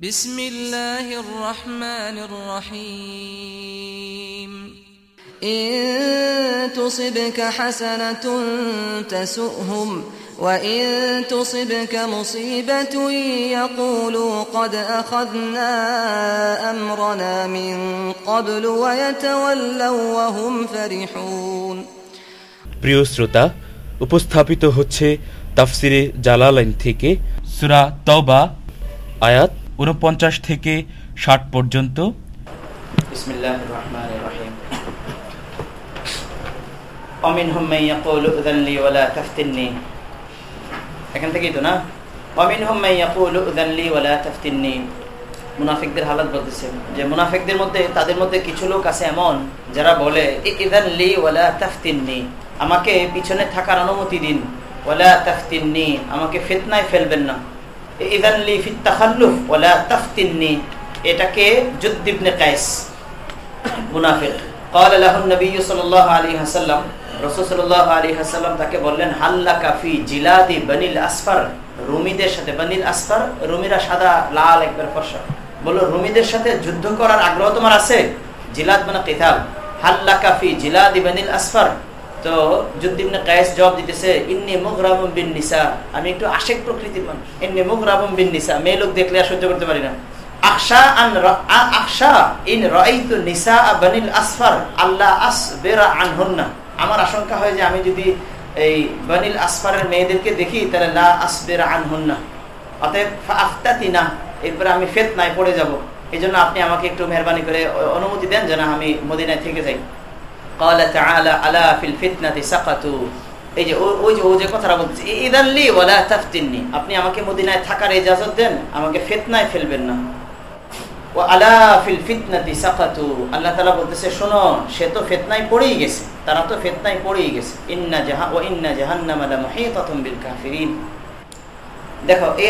بسم الله الرحمن الرحيم إن تصبك حسنة تسؤهم وإن تصبك مصيبة يقولوا قد أخذنا أمرنا من قبل ويتولوا وهم فرحون প্রিয় শ্রোতা উপস্থাপিত হচ্ছে তাফসিরে জালালাইন থেকে সুরা তবা আয়াত উনপঞ্চাশ থেকে ষাট পর্যন্ত بسم الله الرحمن الرحيم ومنهم من يقول اذن لي ولا تفتني এখান থেকেই তো না ومنهم من يقول اذن لي ولا تفتني মুনাফিকদের হালাত বলতেছে যে মুনাফিকদের মধ্যে তাদের মধ্যে কিছু লোক আছে এমন যারা বলে ইদান লি ওয়ালা তাফতিননি আমাকে পিছনে থাকার অনুমতি দিন ওয়ালা তাফতিননি আমাকে ফিতনায় ফেলবেন না ইদান লি ফিত তাখাল্লুফ ওয়ালা তাফতিননি এটাকে যুদ্ধ ইবনে কায়েস মুনাফিক قال له النبي صلى الله عليه وسلم রাসূল সাল্লাল্লাহু আলাইহি ওয়াসাল্লাম তাকে বললেন হাল্লা কাফি জিলাদি বনিল আসফার রুমিদের সাথে বনিল আসফার রুমিরা সাদা লাল একবার ফর্সা বললো রুমিদের সাথে যুদ্ধ করার আগ্রহ তোমার আছে জিলাদ মানে কিতাব হাল্লা কাফি জিলাদি বনিল আসফার তো যুদ্দিবনে কায়েস জবাব দিতেছে, ইন্নি মুগরাবুম বিন নিসা। আমি একটু আশেক প্রকৃতির মানুষ। ইন্নি মুগরাবুম বিন নিসা। মেয়ে লোক দেখলে আর সহ্য করতে পারি না। আমার আশঙ্কা হয় যে আমি যদি এই বানিল আসফারের মেয়েদেরকে দেখি, তাহলে লা আসবেরা আনহুন্না। অতএব আফতাতি না এরপরে আমি ফেতনায় পড়ে যাব। এই জন্য আপনি আমাকে একটু মেহরবানি করে অনুমতি দেন যেন আমি মদিনায় থেকে যাই। এই যে ওই যে ও যে কথাটা বলছে তাফতিননি। আপনি আমাকে মদিনায় থাকার ইজাজত দেন, আমাকে ফিতনায় ফেলবেন না। ও আলা ফিল ফিতনাতি আল্লাহ তাআলা বলতেছে, শোনো, সে তো ফিতনায় পড়েই গেছে, তারা তো ফিতনায় পড়েই গেছে। ইন্না জাহা ওয়া ইন্না দেখো, এই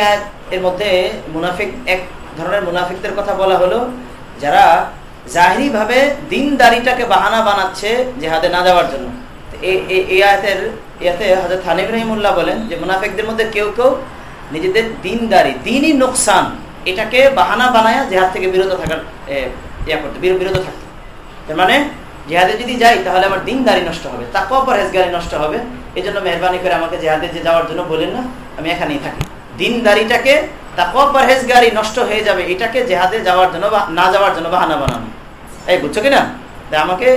এর মধ্যে মুনাফিক এক ধরনের মুনাফিকদের কথা বলা হলো, যারা জাহিরি ভাবে দিনদারিটাকে বাহানা বানাচ্ছে জেহাদে না যাওয়ার জন্য। এই আয়াতের ইয়াতে হজরত হানিফ রহিমুল্লাহ বলেন যে, মুনাফিকদের মধ্যে কেউ কেউ নিজেদের দিনদারি, দিনই নোকসান, এটাকে বাহানা বানায় জেহাদ থেকে বিরত থাকার ইয়া করতে বিরত থাকতো। তার মানে জেহাদে যদি যাই, তাহলে আমার দিনদারি নষ্ট হবে তাকেও পরহেজগারি নষ্ট হবে। এই জন্য মেহরবানি করে আমাকে জেহাদে যে যাওয়ার জন্য বলেন না, আমি এখানেই থাকি। দিনদারিটাকে তাকেও পরহেজগারি নষ্ট হয়ে যাবে, এটাকে জেহাদে যাওয়ার জন্য না যাওয়ার জন্য বাহানা বানানো। এই বুঝছ কিনা? আমাকে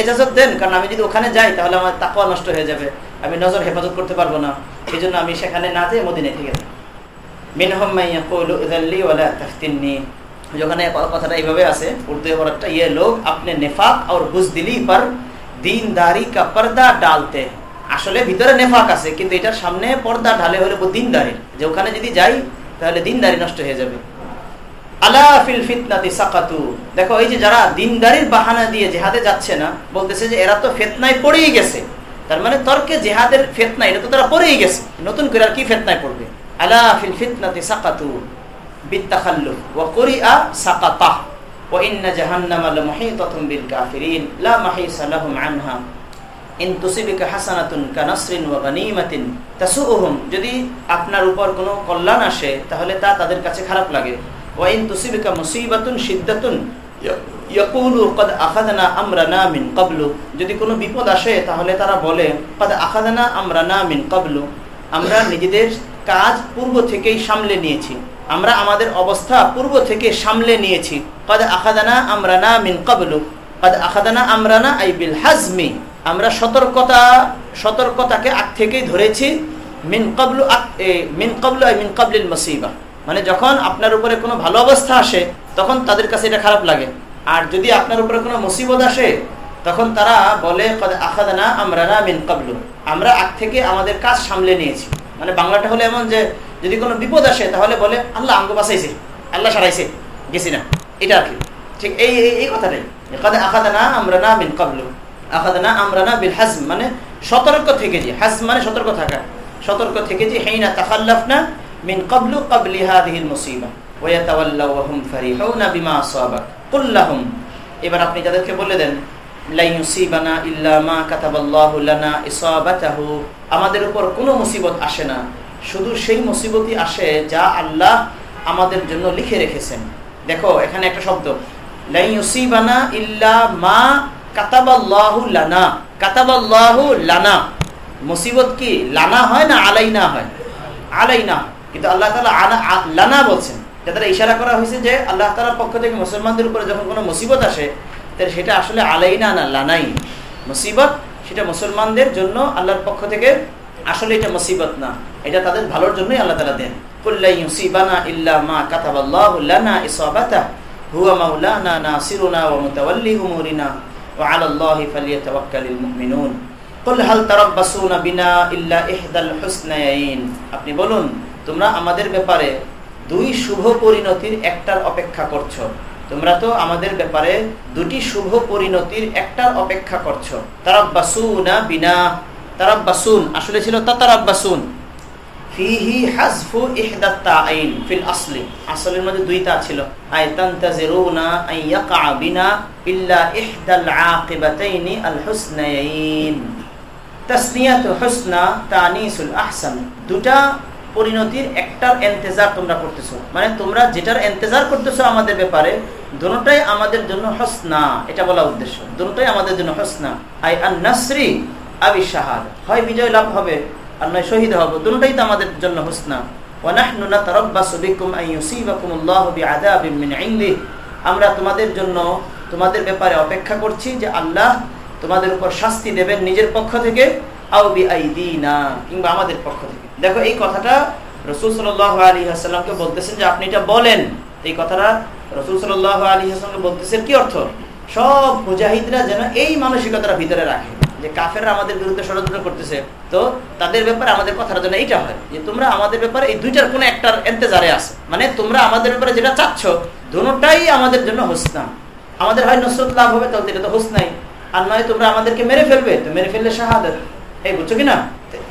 এজাজত দেন, কারণ আমি যদি ওখানে যাই, তাহলে আমার তাকুয়া নষ্ট হয়ে যাবে। আমি নজর হেফাজত করতে পারব না। এই জন্য আমি সেখানে না যাই মদিনে থেকে যাই। যেখানে কথাটা এইভাবে আছে, উর্দু একটা ইয়ে লোক, আপনি নেফাক আর বুজদিলি পর দিনদারি কা পর্দা ডালতে। আসলে ভিতরে নেফাক আছে, কিন্তু এটার সামনে পর্দা ঢালে হলে দিনদারি যে ওখানে যদি যাই, তাহলে দিনদারি নষ্ট হয়ে যাবে। দেখো, এই যে যারা দিনদারির বাহানা দিয়ে জেহাদে যাচ্ছে না, বলতেছে যে এরা তো ফেতনায় পড়েই গেছে। তার মানে তর্কে জেহাদের ফেতনা, এটা তো তারা পড়েই গেছে। নতুন করে আর কি ফেতনায় পড়বে? আলা ফিল ফিতনাতি সাকাতু আনহা। ইন যদি আপনার উপর কোনো কল্যাণ আসে, তাহলে তা তাদের কাছে খারাপ লাগে। ওয়াইন তুসিবিকা মুসিবাতুন সিদ্দাতুন ইয়াকুলু কদ আখাদানা আমরানা মিন ক্বাবলু যদি কোনো বিপদ আসে, তাহলে তারা বলে, কদ আখাদানা আমরানা মিন ক্বাবলু আমরা নিজেদের কাজ পূর্ব থেকেই সামলে নিয়েছি। আমরা আমাদের অবস্থা পূর্ব থেকে সামলে নিয়েছি। কদ আখাদানা আমরানা মিন ক্বাবলু কদ আখাদানা আমরানা আই বিল হাজমি। আমরা সতর্কতা, সতর্কতাকে আগ থেকেই ধরেছি। মিন ক্বাবলু মিন ক্বাবলু আই মিন ক্বাবলিল মুসিবা। মানে যখন আপনার উপরে কোনো ভালো অবস্থা আসে, তখন তাদের কাছে এটা খারাপ লাগে। আর যদি আপনার উপরে কোনো মুসিবত আসে, তখন তারা বলে আখাদানা আমরা না মিন কাবলু আমরা আগ থেকে আমাদের কাজ সামলে নিয়েছি। মানে বাংলাটা হলে এমন যে, যদি কোনো বিপদ আসে, তাহলে বলে, আল্লাহ আঙ্গ বাসাইছে আল্লাহ সারাইছে, গেছি না। এটা আর কি। ঠিক এই এই কথাটাই। আখাদানা আমরা না মিন কাবলু আখাদানা আমরা না বিল হাজম মানে সতর্ক থেকে যে। হাজ মানে সতর্ক থাকা। সতর্ক থেকে যে, হেইনা তাকাল্লাফ না ক্বাবলু ক্বাবলি হাযিহিল মুসিবা ওয়া ইয়াতাওয়াল্লাউ ওয়া হুম ফারিহুনা বিমা আসাবাক কুল এবার আপনি তাদেরকে বলে দেন, লা ইউসিবানা ইল্লা মা কাতাবাল্লাহু লানা আমাদের উপর কোনো মুসিবত আসে না। শুধু সেই মুসিবতই আসে যা আল্লাহ আমাদের জন্য লিখে রেখেছেন। দেখো, এখানে একটা শব্দ। লাই ইউসিবানা ইল্লা মা কাতাবাল্লাহু লানা কাতাবাল্লাহু লানা। মুসিবত কি লানা হয় না আলাইনা হয়? আলাইনা কিন্তু আল্লাহ তালা লানা বলছেন। দ্বারা ইশারা করা হয়েছে যে আল্লাহ তালার পক্ষ থেকে মুসলমানদের উপরে যখন কোনো মুসিবত আসে, তাহলে সেটা আসলে আলাইনা না লানাই। মুসিবত সেটা মুসলমানদের জন্য আল্লাহর পক্ষ থেকে আসলে এটা মুসিবত না। এটা তাদের ভালোর জন্যই আল্লাহ তালা দেন। আপনি বলুন তোমরা আমাদের ব্যাপারে দুই শুভ পরিণতির একটার অপেক্ষা করছ। তোমরা তো আমাদের ব্যাপারে দুটি শুভ পরিণতির একটার অপেক্ষা করছ। আসলে ছিল তাতারাব্বাসুন। বিনা দুটা পরিণতির একটার এন্তেজার তোমরা করতেছো। মানে তোমরা যেটার এন্তেজার করতেছো আমাদের ব্যাপারে দুটাই আমাদের জন্য হসনা, এটা বলা উদ্দেশ্য। দুটাই আমাদের জন্য হসনা। আই আর নাসরি, আবি শাহাদ। হয় বিজয় লাভ হবে আর নয় শহীদ হব। দুটাই তো আমাদের জন্য হসনা। আমরা তোমাদের জন্য, তোমাদের ব্যাপারে অপেক্ষা করছি যে আল্লাহ তোমাদের উপর শাস্তি দেবেন নিজের পক্ষ থেকে আউবি আইদিনা কিংবা আমাদের পক্ষ থেকে। দেখো, এই কথাটা রসুল সাল্লাহ আলী হাসাল্লামকে বলতেছেন যে আপনি এটা বলেন। এই কথাটা রসুল সাল্লাহ আলী হাসাল্লামকে বলতেছেন কি অর্থ? সব মুজাহিদরা যেন এই মানসিকতার ভিতরে রাখে, যে কাফেররা আমাদের বিরুদ্ধে ষড়যন্ত্র করতেছে। তো তাদের ব্যাপারে আমাদের কথাটা যেন এইটা হয় যে তোমরা আমাদের ব্যাপারে এই দুইটার কোনো একটার এন্তেজারে আছে। মানে তোমরা আমাদের ব্যাপারে যেটা চাচ্ছ, দুটাই আমাদের জন্য হোসনা আমাদের হয় নসরত লাভ হবে, তাহলে এটা তো হোসনাই। আর নয় তোমরা আমাদেরকে মেরে ফেলবে, তো মেরে ফেললে শাহাদত। এই বুঝছ কি না? তো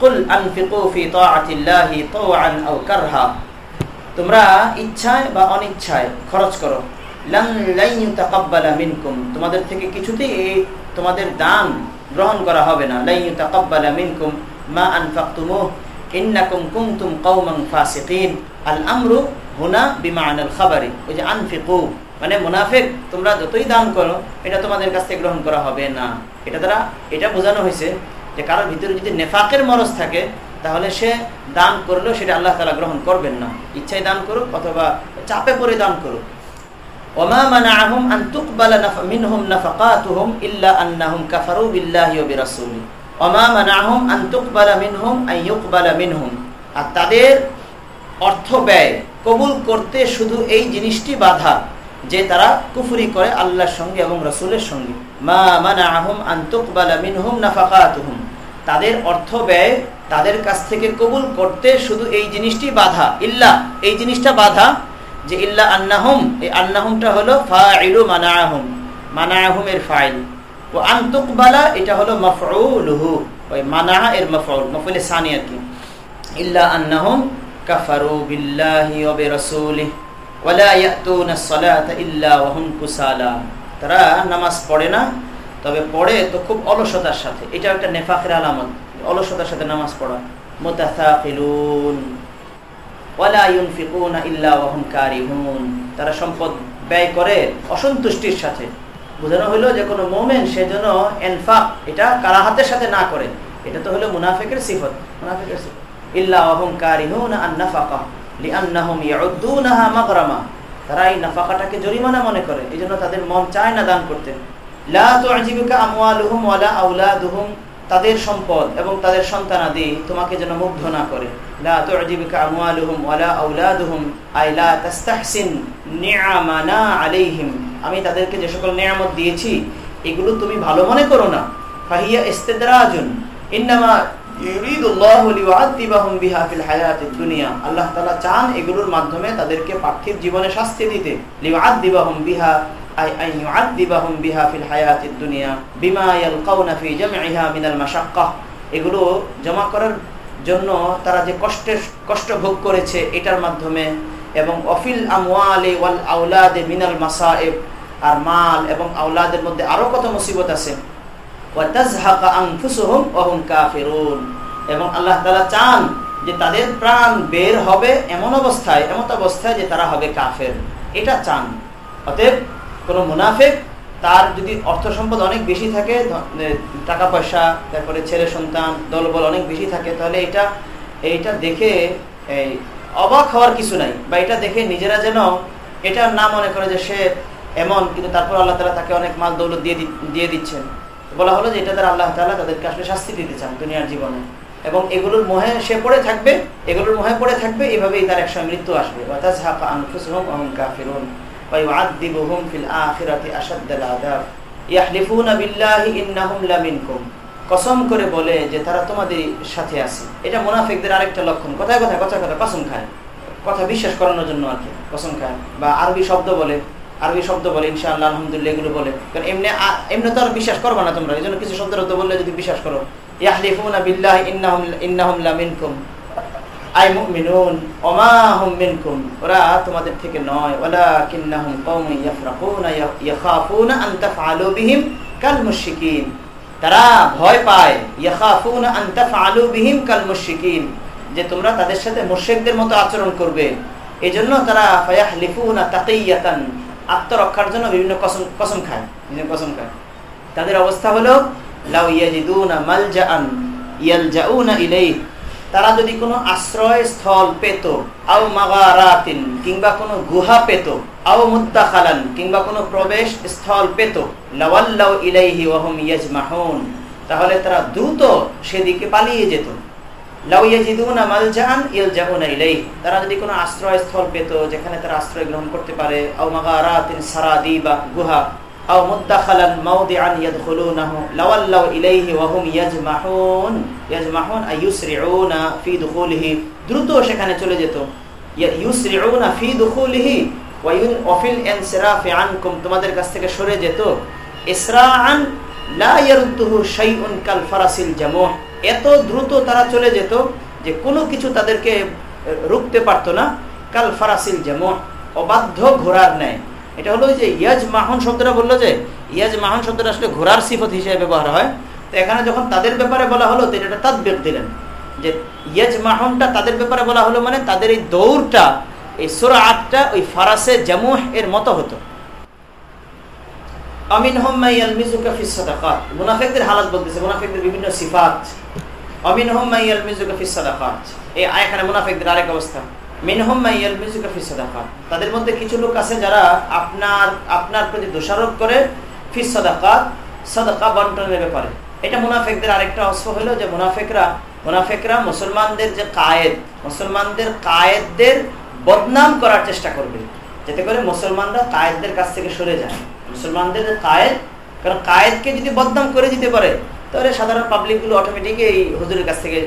কুল তোমরা ইচ্ছায় বা অনিচ্ছায় খরচ করো। তোমাদের থেকে কিছুতেই তোমাদের দান গ্রহণ করা হবে না। লাই ইউতাকাব্বালা মিনকুম মা আনফাকতুমুহ। ইন্নাকুম কুনতুম কওমান আল আমরু হুনা বিমানাল খাবারি। ওই যে মানে মুনাফিক, তোমরা যতই দান করো, এটা তোমাদের কাছ থেকে গ্রহণ করা হবে না। এটা দ্বারা এটা বোঝানো হয়েছে যে কারোর ভিতরে যদি নেফাকের মরজ থাকে, তাহলে সে দান করলেও সেটা আল্লাহ তালা গ্রহণ করবেন না। ইচ্ছায় দান করুক অথবা চাপে পড়ে দান করুক। ওমা আর তাদের অর্থ ব্যয় কবুল করতে শুধু এই জিনিসটি যে তারা কুফুরি করে আল্লাহর সঙ্গে এবং রসুলের সঙ্গে। মা মানা আহম আন্তুকবালা মিনহুম নাফাকাতুহুম। তাদের অর্থ ব্যয় তাদের কাছ থেকে কবুল করতে শুধু এই জিনিসটি বাধা। ইল্লা, এই জিনিসটা বাধা যে ইল্লা আন্নাহুম, এই আন্নাহুমটা হলো ফাইলু মানাহুম, মানাহুমের ফাইল। ও আন্তুকবালা এটা হলো মফউলুহু, ওই মানা এর মফউল, মফউলে সানি আর কি। ইল্লা আন্নাহুম কাফারু বিল্লাহি ওয়া বিরাসূলিহি, ওয়ালা ইয়াতুনা সালাতা ইল্লা ওয়া কুসালা। তারা নামাজ পড়ে না তবে পড়ে তো খুব অলসতার সাথে। এটা একটা নেফাকের আলামত, অলসতার সাথে নামাজ পড়া। তারা সম্পদ ব্যয় করে অসন্তুষ্টির সাথে। বোঝানো হলো যে কোনো মোমেন, সে যেন এনফাক, এটা কারাহাতের সাথে না করে। এটা তো হলো মুনাফিকের সিফত। মুনাফিকের সিফত। ইল্লা ওয়া হুম কারিহুনা আন নাফাকা, লিআন্নাহুম ইয়াউদ্দুনাহা মাগরামা। তারা এই নাফাকাটাকে জরিমানা মনে করে। এই জন্য তাদের মন চায় না দান করতে। তাদের সম্পদ এবং তাদের সন্তানাদি তোমাকে যেন মুগ্ধ না করে। আমি তাদেরকে যে সকল নিয়ামত দিয়েছি, এগুলো তুমি ভালো মনে করো না। ফাহিয়া ইস্তেদরাজুন। ইন্নামা আল্লাহ তাআলা চান এগুলোর মাধ্যমে তাদেরকে পার্থিব জীবনে শাস্তি দিতে। আই ইউআযিবাহুম বিহা এগুলো জমা করার জন্য তারা যে কষ্টের, কষ্ট ভোগ করেছে এটার মাধ্যমে। এবং অফিল আমওয়ালে ওয়াল আউলাদে মিনাল মাসায়েব। আর মাল এবং আউলাদের মধ্যে আরও কত মুসিবত আছে? এবং আল্লাহ তালা চান যে তাদের প্রাণ বের হবে এমন অবস্থায় এমন অবস্থায় যে তারা হবে কাফের। এটা চান। অতএব কোন মুনাফেক তার যদি অর্থ সম্পদ অনেক বেশি থাকে টাকা পয়সা, তারপরে ছেলে, সন্তান, দলবল অনেক বেশি থাকে, তাহলে এটা, এইটা দেখে, এই, অবাক হওয়ার কিছু নাই। বা এটা দেখে নিজেরা যেন এটা না মনে করে যে সে এমন, কিন্তু তারপর আল্লাহ তালা তাকে অনেক মাল দৌলত দিয়ে দিয়ে দিচ্ছেন। বলা হলো যে এটা দ্বারা আল্লাহ তালা তাদেরকে আসলে শাস্তি দিতে চান দুনিয়ার জীবনে। এবং এগুলোর মোহে সে পড়ে থাকবে, এগুলোর মোহে পড়ে থাকবে, এভাবেই তার একসময় মৃত্যু আসবে। কসম করে বলে যে তারা তোমাদের সাথে আছে। এটা মুনাফিকদের আরেকটা লক্ষণ। কথায় কথায় কথা কথা কসম খায়। কথা বিশ্বাস করানোর জন্য আর কি, কসম খায়। বা আরবি শব্দ বলে আরবি শব্দ বলে, ইনশাআল্লাহ, আলহামদুলিল্লাহ, এগুলো বলে। কারণ এমনি এমনি তো আর বিশ্বাস করব না তোমরা এই জন্য কিছু শব্দের অর্থ বললে যদি বিশ্বাস করো। তারা ভয় পায় কাল যে তোমরা তাদের সাথে মুশরিকদের মতো আচরণ করবে। এজন্য তারা ফায়াহলিফুনা তাকিয়াতান। আত্মরক্ষার জন্য বিভিন্ন কসম কসম খায়, বিভিন্ন কসম খায়। তাদের অবস্থা হলো, লাউ ইয়াজিদুনা মালজাআন, ইয়ালজাউনা ইলাইহি। তারা যদি কোনো আশ্রয় স্থল পেত, আও মাগারাতিন, কিংবা কোনো গুহা পেত, আও মুত্তাখালান কিংবা কোনো প্রবেশ স্থল পেত, লাওয়াল্লাউ ইলাইহি ওয়া হুম ইয়াজমাহুন, তাহলে তারা দ্রুত সেদিকে পালিয়ে যেত। তারা যদি কোনো আশ্রয় স্থল পেত, যেখানে তারা আশ্রয় গ্রহণ করতে পারে বা গুহা দ্রুত সেখানে চলে যেত। তোমাদের কাছ থেকে সরে যেত। শাইউন কাল এত দ্রুত তারা চলে যেত যে কোনো কিছু তাদেরকে রুখতে পারতো না। কাল ফারাসিল যেমন অবাধ্য ঘোরার নেয় এটা হলো যে ইয়াজ মাহন শব্দটা বলল যে, ইয়াজ মাহন শব্দটা আসলে ঘোরার সিফত হিসেবে ব্যবহার হয়। তো এখানে যখন তাদের ব্যাপারে বলা হলো তিনি এটা তাদবেগ দিলেন। যে ইয়াজ মাহনটা তাদের ব্যাপারে বলা হলো মানে তাদের এই দৌড়টা, এই সোরা আটটা ওই ফারাসে জামুহ এর মতো হতো। সাদাকাত। মুনাফিকদের অমিন মুনাফিকদের আরেক অবস্থা। সাদাকাত। তাদের মধ্যে কিছু লোক আছে যারা আপনার আপনার প্রতি দোষারোপ করে ফিস বন্টনের ব্যাপারে। এটা মুনাফিকদের আরেকটা অস্ত্র হলো যে মুনাফিকরা মুনাফিকরা মুসলমানদের যে কায়েদ, মুসলমানদের কায়েদদের বদনাম করার চেষ্টা করবে। যাতে করে মুসলমানরা কায়েদদের কাছ থেকে সরে যায়। মুসলমানদের কায়েদ, কারণ কায়েদকে যদি বদনাম করে দিতে পারে, তাহলে সাধারণ পাবলিকগুলো অটোমেটিক এই হুজুরের কাছ থেকে,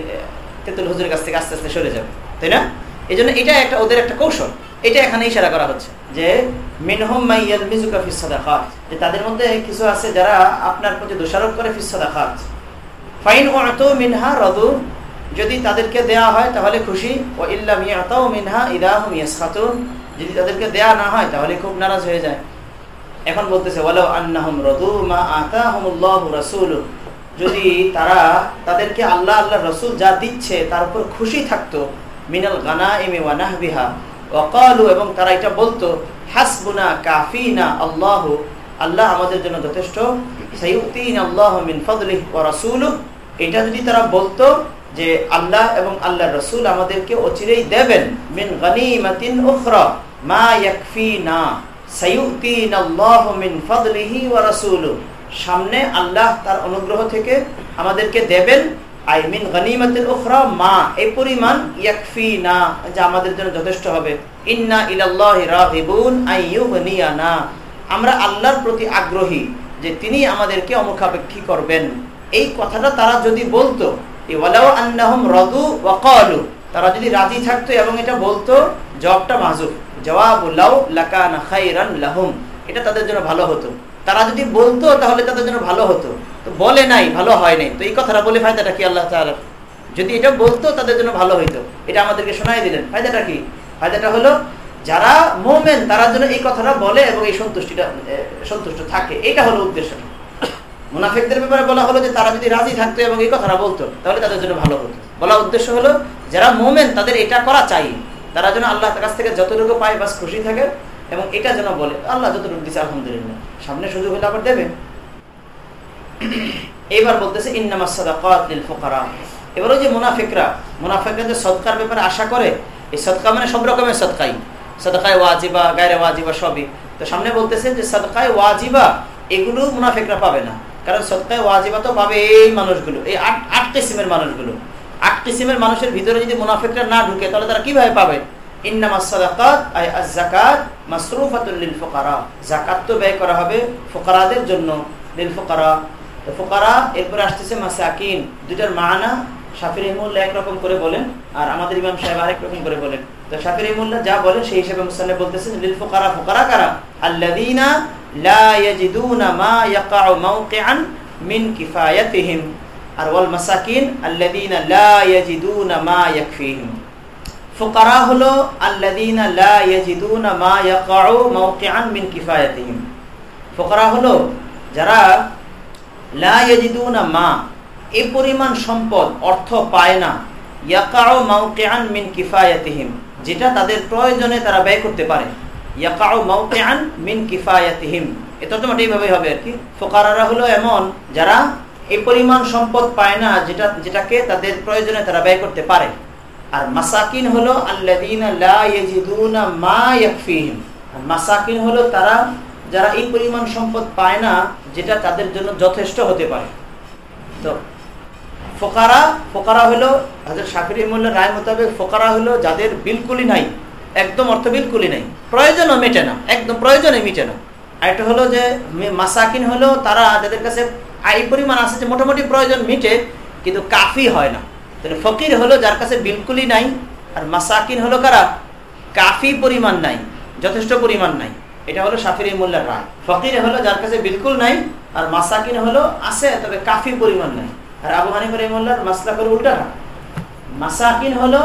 তেতুল হুজুরের কাছ থেকে আস্তে আস্তে সরে যাবে, তাই না? এই জন্য এটা একটা, ওদের একটা কৌশল। এটা এখানে ইশারা করা হচ্ছে যে, মিনহম মাইয়াল মিজুকা ফিসাদাকাত যে তাদের মধ্যে কিছু আছে যারা আপনার প্রতি দোষারোপ করে ফিসাদাকাত ফাইন ওয়াতো মিনহা রদু, যদি তাদেরকে দেয়া হয় তাহলে খুশি ও ইল্লাম ইয়াতাও মিনহা ইদাহুম ইয়াসখাতুন, যদি তাদেরকে দেয়া না হয় তাহলে খুব নারাজ হয়ে যায়। এখন বলতেছে যদি তারা তাদেরকে আল্লাহ আল্লাহ রসুল যা দিচ্ছে তার উপর খুশি থাকতো, মিনাল গানা এমে ওয়ানাহবিহা ওকালু এবং তারা এটা বলতো, হাসবুনা কাফিনা আল্লাহ। আল্লাহ আমাদের জন্য যথেষ্ট। এটা যদি তারা বলতো যে আল্লাহ এবং আল্লাহ রসুল আমাদেরকে অচিরেই দেবেন, মিন গনিমাতিন উখরা মা ইয়াকফিনা। মিন সামনে আল্লাহ তার অনুগ্রহ থেকে আমাদেরকে দেবেন গনিমাতের মা, এই পরিমাণ ইয়াকফি না যা আমাদের জন্য যথেষ্ট হবে। ইন্না ইলাল্লাহ আমরা আল্লাহর প্রতি আগ্রহী যে তিনি আমাদেরকে অমুখাপেক্ষী করবেন। এই কথাটা তারা যদি বলতো ওয়ালাউ আন্নাহুম রাদু ওয়া তারা যদি রাজি থাকতো এবং এটা বলতো জবটা মাহজুব এটা তাদের জন্য ভালো হতো। তারা যদি বলতো, তাহলে তাদের জন্য ভালো হতো। তো বলে নাই, ভালো হয় নাই। তো এই কথাটা বলে ফায়দাটা কি আল্লাহ যদি এটা বলতো, তাদের জন্য ভালো হইতো। এটা আমাদেরকে শোনাই দিলেন। ফায়দাটা কি? ফায়দাটা হলো, যারা মোমেন, তারা জন্য এই কথাটা বলে এবং এই সন্তুষ্টিটা সন্তুষ্ট থাকে। এটা হলো উদ্দেশ্য। মুনাফিকদের ব্যাপারে বলা হলো যে, তারা যদি রাজি থাকতো এবং এই কথাটা বলতো, তাহলে তাদের জন্য ভালো হতো। বলা উদ্দেশ্য হলো, যারা মোমেন, তাদের এটা করা চাই। তারা যেন আল্লাহ কাছ থেকে যতটুকু পায় বাস খুশি থাকে এবং এটা যেন বলে। আল্লাহ যতটুকু দিচ্ছে আলহামদুলিল্লাহ। সামনে সুযোগ হলে আবার দেবে। এইবার বলতেছে, ইন্নামা সাদাকাত এবার ওই যে মুনাফিকরা মুনাফিকরা যে সৎকার ব্যাপারে আশা করে, এই সৎকা মানে সব রকমের সৎকাই সদকায় ওয়াজিবা, গায়রে ওয়াজিবা সবই। তো সামনে বলতেছে যে, সদকায় ওয়াজিবা, এগুলো মুনাফিকরা পাবে না। কারণ সদকায় ওয়াজিবা তো পাবে এই মানুষগুলো, এই আট আট কিসিমের মানুষগুলো। কিসিমের মানুষের ভিতরে যদি মুনাফিকরা না ঢুকে, তাহলে তারা কীভাবে পাবে? ফুকারা। তো ব্যয় করা হবে ফুকারাদের জন্য দুইটার একরকম করে বলেন, আর আমাদের আরেক রকম করে বলেন। তো যা বলেন সেই হিসেবে বলতেছেন ফুকারা কারা? মাওকিআন মিন আর ওয়াল মাসাকিন আল্লাযীনা লা ইয়াজিদুনা মা ইয়াকফিহিম ফুকারা হলো আল্লাযীনা লা ইয়াজিদুনা মা ইয়াকাউ মাওকিআন মিন কিফায়াতিহিম। ফুকারা হলো যারা লা ইয়াজিদুনা মা এই পরিমাণ সম্পদ, অর্থ পায় না ইয়াকাউ মাওকিআন মিন কিফায়াতিহিম, যেটা তাদের প্রয়োজনে তারা ব্যয় করতে পারে। ইয়াকাউ মাওকিআন মিন কিফায়াতিহিম। এটা তো এইভাবে হবে আর কি। ফোকারারা হলো এমন যারা এই পরিমাণ সম্পদ পায় না যেটা, যেটাকে তাদের প্রয়োজনে তারা ব্যয় করতে পারে। আর মাসাকিন হলো মাসাকিন হলো তারা, যারা এই পরিমাণ সম্পদ পায় না যেটা তাদের জন্য যথেষ্ট হতে পারে। তো, ফোকারা ফোকারা হলো হাজার শাকির মোল্লা রায় মোতাবেক ফোকারা হলো যাদের বিলকুলই নাই, একদম অর্থ বিলকুলই নাই। প্রয়োজনও মেটে না, একদম প্রয়োজনে মিটে না। আর একটা হলো যে মাসাকিন হলো তারা যাদের কাছে আই পরিমাণ আছে যে মোটামুটি প্রয়োজন মিটে, কিন্তু কাফি হয় না। তাহলে ফকির হলো যার কাছে বিলকুলই নাই, আর মাসাকিন হলো কারা? কাফি পরিমাণ নাই, যথেষ্ট পরিমাণ নাই। এটা হলো শাফির মোল্লার রায়। ফকির হলো যার কাছে বিলকুল নাই, আর মাসাকিন হলো আছে, তবে কাফি পরিমাণ নাই। আর আবু হানিফা রহিমুল্লাহর মাসলা করে উল্টাটা মাসাকিন হলো,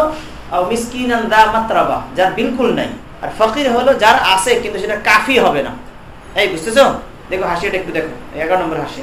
আও মিসকিনান দা মাত্রাবা, যার বিলকুল নাই। আর ফকির হলো যার আছে, কিন্তু সেটা কাফি হবে না। এই, বুঝতেছো? দেখো হাসিটা একটু দেখো, এগারো নম্বর হাসি।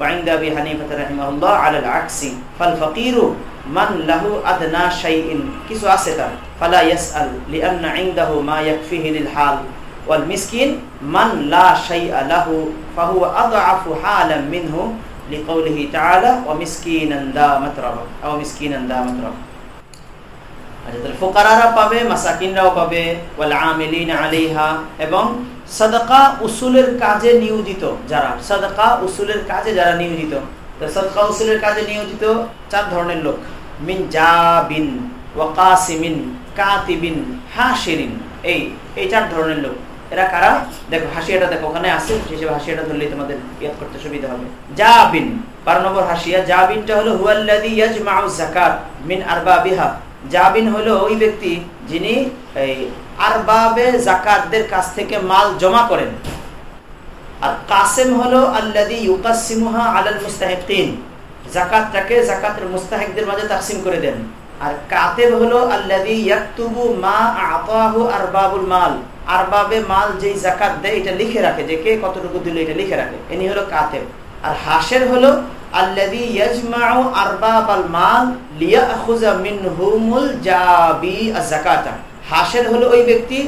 وعند ابي حنيفه رحمه الله على العكس فالفقير من له ادنى شيء কিছু আছে তার فلا يسال لان عنده ما يكفيه للحال والمسكين من لا شيء له فهو اضعف حالا منه لقوله تعالى ومسكينا ذا متربه او مسكينا ذا متربه আচ্ছা তাহলে ফোকারারা পাবে মাসাকিনরাও পাবে ওয়াল আমিলিন আলাইহা এবং সাদাকা উসুলের কাজে নিয়োজিত যারা, সাদাকা উসুলের কাজে যারা নিয়োজিত সাদাকা উসুলের কাজে নিয়োজিত চার ধরনের লোক। মিন জাবিন, ওয়াকাসিমিন, কাতিবিন, হাশিরিন, এই এই চার ধরনের লোক। এরা কারা? দেখো হাসিয়াটা দেখো, ওখানে আছে হিসেবে হাসিয়াটা ধরলেই তোমাদের ইয়াদ করতে সুবিধা হবে। জাবিন, বারো নম্বর হাসিয়া জাবিনটা হলো, হুয়াল্লাযী ইয়াজমাউ যাকাত মিন আরবাবিহা। জাবিন হলো ওই ব্যক্তি যিনি, এই আরবাবে জাকাতদের কাছ থেকে মাল জমা করেন। আর কাসেম হলো জাকাতটাকে জাকাতের মুস্তাহিকদের মাঝে তাকসিম করে দেন। আর কাতেব হলো আরবাবুল মাল। আরবাবে মাল জাকাত দেয়, এটা লিখে রাখে। যে কে কতটুকু দিল, এটা লিখে রাখে। ইনি হলো কাতেব। আর হাসের হলো আল্লাদি ইয়াজমাউ আরবাবাল মাল লিয়াখুযা মিনহুমুল জাবি আয-যাকাতা হাসের হলো ওই ব্যক্তি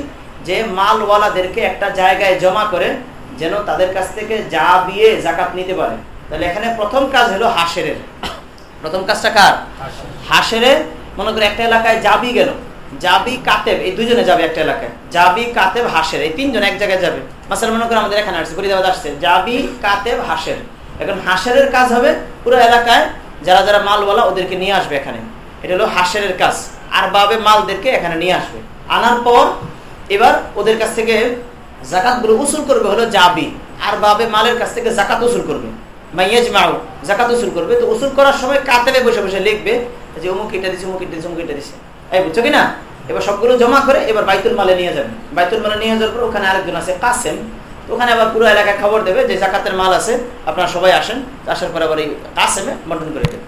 যে মালওয়ালাদেরকে একটা জায়গায় জমা করে যেন তাদের কাছ থেকে যা বিয়ে জাকাত নিতে পারে। তাহলে এখানে প্রথম কাজ হলো হাসের প্রথম কাজটা কার? হাসেরে মনে করে একটা এলাকায় যাবি গেল। জাবি, কাতেব, এই দুজনে যাবে একটা এলাকায়। জাবি, কাতেব হাসের এই তিনজন এক জায়গায় যাবে। মাসাল মনে করে আমাদের এখানে আসছে, ফরিদাবাদ আসছে। জাবি, কাতেব হাসের এখন হাসের কাজ হবে পুরো এলাকায় যারা যারা মালওয়ালা ওদেরকে নিয়ে আসবে এখানে। এটা হলো হাসের কাজ। আর বাবে মালদেরকে এখানে নিয়ে আসবে। আনার পর এবার ওদের কাছ থেকে জাকাতগুলো উসুল করবে হলো জাবি। আর বাবে মালের কাছ থেকে জাকাত উসুল করবে। মাইয়াজ মাও জাকাত উসুল করবে। তো উসুল করার সময় কাতেবে বসে বসে লিখবে যে অমুক এটা দিচ্ছে অমুক এটা দিচ্ছে অমুক এটা দিচ্ছে এই বুঝছ কি না? এবার সবগুলো জমা করে এবার বাইতুল মালে নিয়ে যাবে। বাইতুল মালে নিয়ে যাওয়ার পর ওখানে আরেকজন আছে কাসেম। ওখানে আবার পুরো এলাকায় খবর দেবে যে জাকাতের মাল আছে, আপনারা সবাই আসেন। আসার পর আবার এই কাসেমে বন্টন করে দেবে।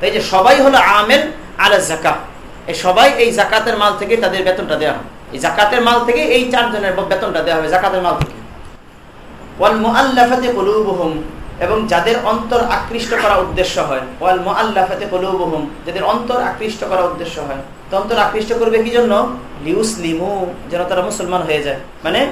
তাই যে সবাই হলো আমেল আলা জাকা এই সবাই এই জাকাতের মাল থেকে তাদের বেতনটা দেওয়া হবে। এই জাকাতের মাল থেকে এই চারজনের বেতনটা দেওয়া হবে জাকাতের মাল থেকে। এবং যাদের অন্তর আকৃষ্ট করা উদ্দেশ্য হয় যাদের অন্তর আকৃষ্ট করা উদ্দেশ্য হয়। অন্তর আকৃষ্ট করবে কি জন্য? লিউসলিমু, যেন তারা মুসলমান হয়ে যায়। মানে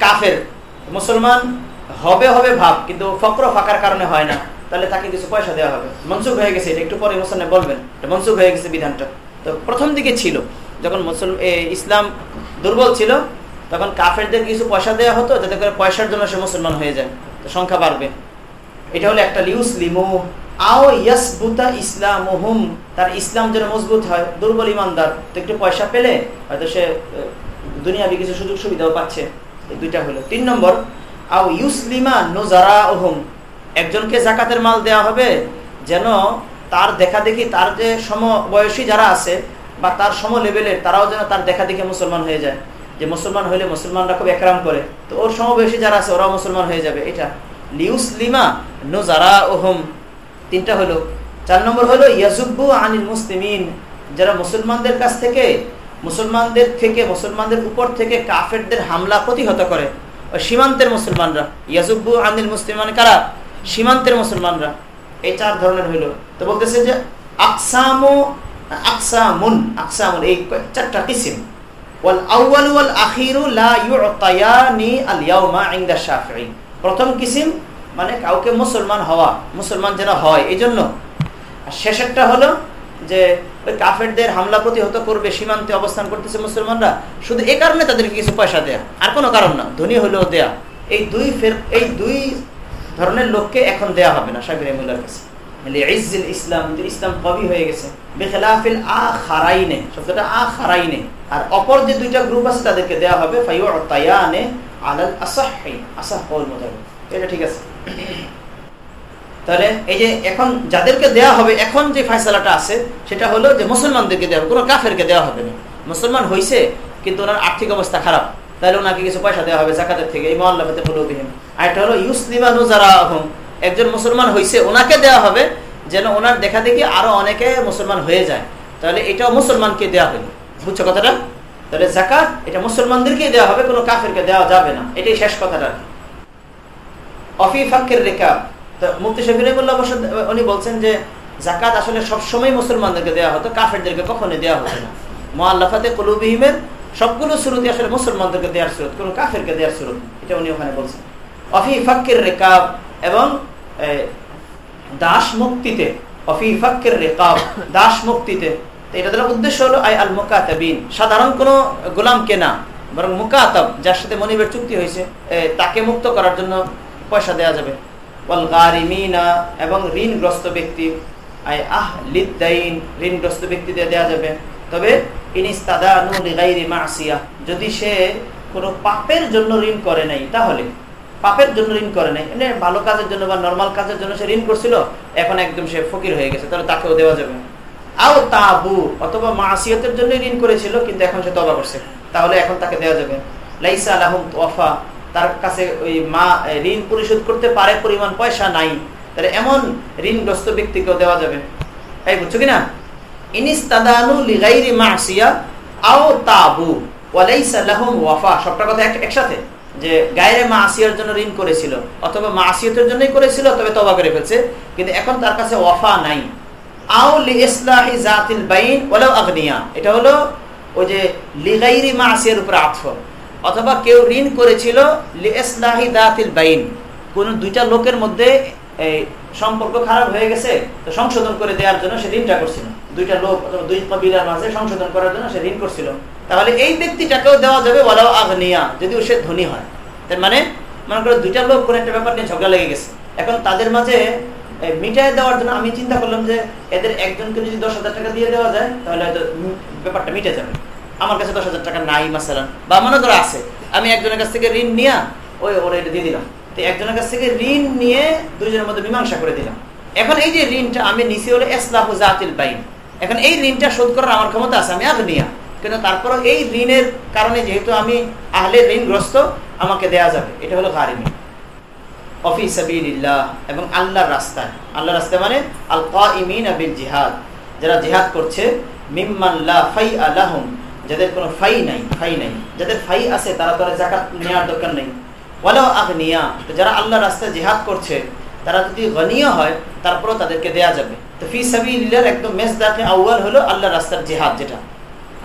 কাফের। মুসলমান হবে হবে ভাব, কিন্তু ফক্র ফাঁকার কারণে হয় না। তাহলে তাকে কিছু পয়সা দেওয়া হবে। মনসুখ হয়ে গেছে, এটা একটু পরে মুসলমান বলবেন। মনসুখ হয়ে গেছে বিধানটা। তো প্রথম দিকে ছিল। যখন মুসল ইসলাম দুর্বল ছিল, তখন কাফেরদের কিছু পয়সা দেওয়া হতো, যাতে করে পয়সার জন্য সে মুসলমান হয়ে যায়। তো সংখ্যা বাড়বে। এটা হলো একটা লিউস লিমু আও ইয়াসবুতা ইসলামহুম। তার ইসলাম যেন মজবুত হয়, দুর্বল ইমানদার। তো একটু পয়সা পেলে হয়তো সে দুনিয়াবি কিছু সুযোগ সুবিধাও পাচ্ছে। এই দুইটা হলো। তিন নম্বর, আও ইউসলিমা নোজারা ওহম একজনকে জাকাতের মাল দেওয়া হবে, যেন তার দেখা দেখি তার যে সম বয়সী যারা আছে বা তার সম লেভেলের তারাও যেন তার দেখা দেখে মুসলমান হয়ে যায়। যে মুসলমান হইলে মুসলমানরা খুব একরাম করে। তো ওর সমবয়সী যারা আছে, ওরাও মুসলমান হয়ে যাবে। এটা লিউসলিমা নোজারা ওহম তিনটা হলো। চার নম্বর হলো ইয়াজুব্বু আনিল মুসলিমিন। যারা মুসলমানদের কাছ থেকে, মুসলমানদের থেকে, মুসলমানদের উপর থেকে কাফেরদের হামলা প্রতিহত করে। সীমান্তের মুসলমানরা। ইয়াজুব্বু আনিল মুসলিমান কারা? সীমান্তের মুসলমানরা। এই চার ধরনের হইল। তো বলতেছে যে আকসামু, আকসামুন আকসামুন, এই চারটা কিসিম। ওয়াল আউয়াল ওয়াল আখিরু লা ইউতায়ানি আল ইয়াউমা ইনদা শাফিঈ প্রথম কিসিম মানে কাউকে মুসলমান হওয়া, মুসলমান যেন হয় এই জন্য আর শেষেরটা হলো যে ওই কাফেরদের হামলা প্রতিহত করবে, সীমান্তে অবস্থান করতেছে মুসলমানরা, শুধু এই কারণে তাদেরকে কিছু পয়সা দেয়া, আর কোনো কারণ না, ধনী হলেও দেয়া। এই দুই ফের এই দুই ধরনের লোককে এখন দেয়া হবে না সাবির রহমুল্লার কাছে। ইসলাম ইসলাম কবি হয়ে গেছে। বেখেলাফিল শব্দটা আ খারাইনে আর অপর যে দুইটা গ্রুপ আছে তাদেরকে হবে ফাইয়ানে আলাল আসাহি, আসাহ কৌল মোতাবেক। এটা ঠিক আছে। তাহলে এই যে এখন যাদেরকে দেয়া হবে, এখন যে ফাইসালাটা আছে, সেটা হলো যে মুসলমানদেরকে দেওয়া হবে, কোনো কাফেরকে দেওয়া হবে না। মুসলমান হয়েছে কিন্তু ওনার আর্থিক অবস্থা খারাপ। তাহলে ওনাকে কিছু পয়সা দেওয়া হবে জাকাতের থেকে এই মহল্লাফাতে হলুবিহীন আর এটা হলো ইউসলিমানু যারা আহম একজন মুসলমান হয়েছে ওনাকে দেওয়া হবে যেন ওনার দেখা দেখি আরও অনেকে মুসলমান হয়ে যায়। তাহলে এটাও মুসলমানকে দেওয়া হলো। বুঝছ কথাটা? তাহলে জাকাত এটা মুসলমানদেরকে দেওয়া হবে, কোনো কাফেরকে দেওয়া যাবে না। এটাই শেষ কথাটা। অফি ফাক্কের রেখা। তো মুক্তি শফিরুল্লাহ উনি বলছেন যে জাকাত আসলে সবসময় মুসলমানদেরকে দেওয়া হতো, কাফেরদেরকে কখনোই দেওয়া হতো না। মোয়াল্লাফাতে কলুবিহিমের সবগুলো শুরুতে আসলে মুসলমানদেরকে দেওয়ার সুরত, কোনো কাফেরকে দেওয়ার সুরত এটা উনি ওখানে বলছেন। অফি ফাক্কের রেকাব এবং দাস মুক্তিতে, অফি ফাক্কের রেকাব, দাস মুক্তিতে এটা উদ্দেশ্য হলো আই আল সাধারণ কোনো গোলাম কেনা বরং মুকাতাব, যার সাথে মনিবের চুক্তি হয়েছে তাকে মুক্ত করার জন্য পয়সা দেওয়া যাবে। এবং ঋণগ্রস্ত ব্যক্তি, আই আহ লিদ্দাইন ঋণগ্রস্ত ব্যক্তিদের দেওয়া যাবে। তবে যদি সে কোনো পাপের জন্য ঋণ করে নাই, তাহলে পাপের জন্য ঋণ করে নাই। মানে ভালো কাজের জন্য বা নর্মাল কাজের জন্য সে ঋণ করছিল, এখন একদম সে ফকির হয়ে গেছে, তাহলে তাকেও দেওয়া যাবে আও তাবু, অথবা মাসিয়তের জন্য ঋণ করেছিল, কিন্তু এখন সে তবা করছে। তাহলে এখন তাকে দেওয়া যাবে লাইসা আলহম তোফা তার কাছে ওই মা ঋণ পরিশোধ করতে পারে পরিমাণ পয়সা নাই, তাহলে এমন ঋণগ্রস্ত ব্যক্তিকেও দেওয়া যাবে তাই বুঝছ কিনা ইনিস্তাদানু লিগাইরি মাসিয়া আও তাবু, ওয়ালাইসা ওয়াফা। সবটা কথা একসাথে। যে গায়ের মাসিয়ার জন্য ঋণ করেছিল, অথবা মাসিয়তের জন্যই করেছিল তবে তবা করে ফেলছে, কিন্তু এখন তার কাছে ওয়াফা নাই। আও লি ইসলাহি জাতিল বাইন ওয়ালাউ আগনিয়া। এটা হলো ওই যে লিগাইরি মাসিয়ার উপর আতফ। অথবা কেউ ঋণ করেছিল লি ইসলাহি দাতিল বাইন। কোন দুইটা লোকের মধ্যে এই সম্পর্ক খারাপ হয়ে গেছে, তো সংশোধন করে দেওয়ার জন্য সে ঋণটা করছিল। দুইটা লোক অথবা দুই কবিলার মাঝে সংশোধন করার জন্য সে ঋণ করছিল। তাহলে এই ব্যক্তিটাকেও দেওয়া যাবে ওয়ালাও আগনিয়া, যদিও সে ধনী হয়। তার মানে মনে করো দুইটা লোক কোনো একটা ব্যাপার নিয়ে ঝগড়া লেগে গেছে। এখন তাদের মাঝে মিটাই দেওয়ার জন্য আমি চিন্তা করলাম যে, এদের একজনকে যদি দশ হাজার টাকা দিয়ে দেওয়া যায়, তাহলে হয়তো ব্যাপারটা মিটে যাবে। আমার কাছে দশ হাজার টাকা নাই, মাসালান। বা মনে করো আছে, আমি একজনের কাছ থেকে ঋণ নিয়ে, ওই ওরা এটা দিয়ে দিলাম। একজনের কাছ থেকে ঋণ নিয়ে দুইজনের মধ্যে মীমাংসা করে দিলাম। এখন এই যে ঋণটা আমি নিছি হলো এসলাহ জাতিল বাইন। এখন এই ঋণটা শোধ করার আমার ক্ষমতা আছে, আমি আগনিয়া। কিন্তু তারপরও এই ঋণের কারণে যেহেতু আমি আহলে ঋণগ্রস্ত, আমাকে দেয়া যাবে। এটা হলো গারিমি। অফি সাবিল্লাহ এবং আল্লাহর রাস্তায়। আল্লাহর রাস্তায় মানে আল কাইমিন আবিল জিহাদ যারা জিহাদ করছে মিম্মাল্লা ফাই আলাহুম যাদের কোনো ফাই নাই ফাই নাই। যাদের ফাই আছে, তারা তো জাকাত নেওয়ার দরকার নেই। ওয়ালাও আগনিয়া, তো যারা আল্লাহর রাস্তায় জিহাদ করছে, তারা যদি গনিয়া হয়, তারপরেও তাদেরকে দেয়া যাবে। তো ফি সাবিল্লাহর একদম মেজদাকে আউয়াল হলো আল্লাহর রাস্তার জিহাদ যেটা।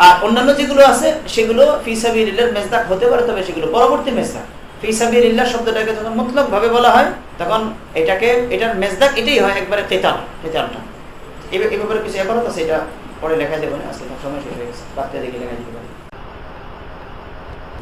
আর অন্যান্য যেগুলো আছে, সেগুলো ফি সাবিল্লাহর মেজদাক হতে পারে, তবে সেগুলো পরবর্তী মেজদাক ফি সাবিল্লাহ শব্দটাকে যখন মুতলক ভাবে বলা হয়, তখন এটাকে, এটার মেজদাক এটাই হয় একবারে কেতাল, কেতালটা। এই ব্যাপারে কিছু এবারত আছে, এটা পরে লেখা দেবো না, আজকে সময় শেষ হয়ে গেছে। দেখে লেখা দিতে পারি।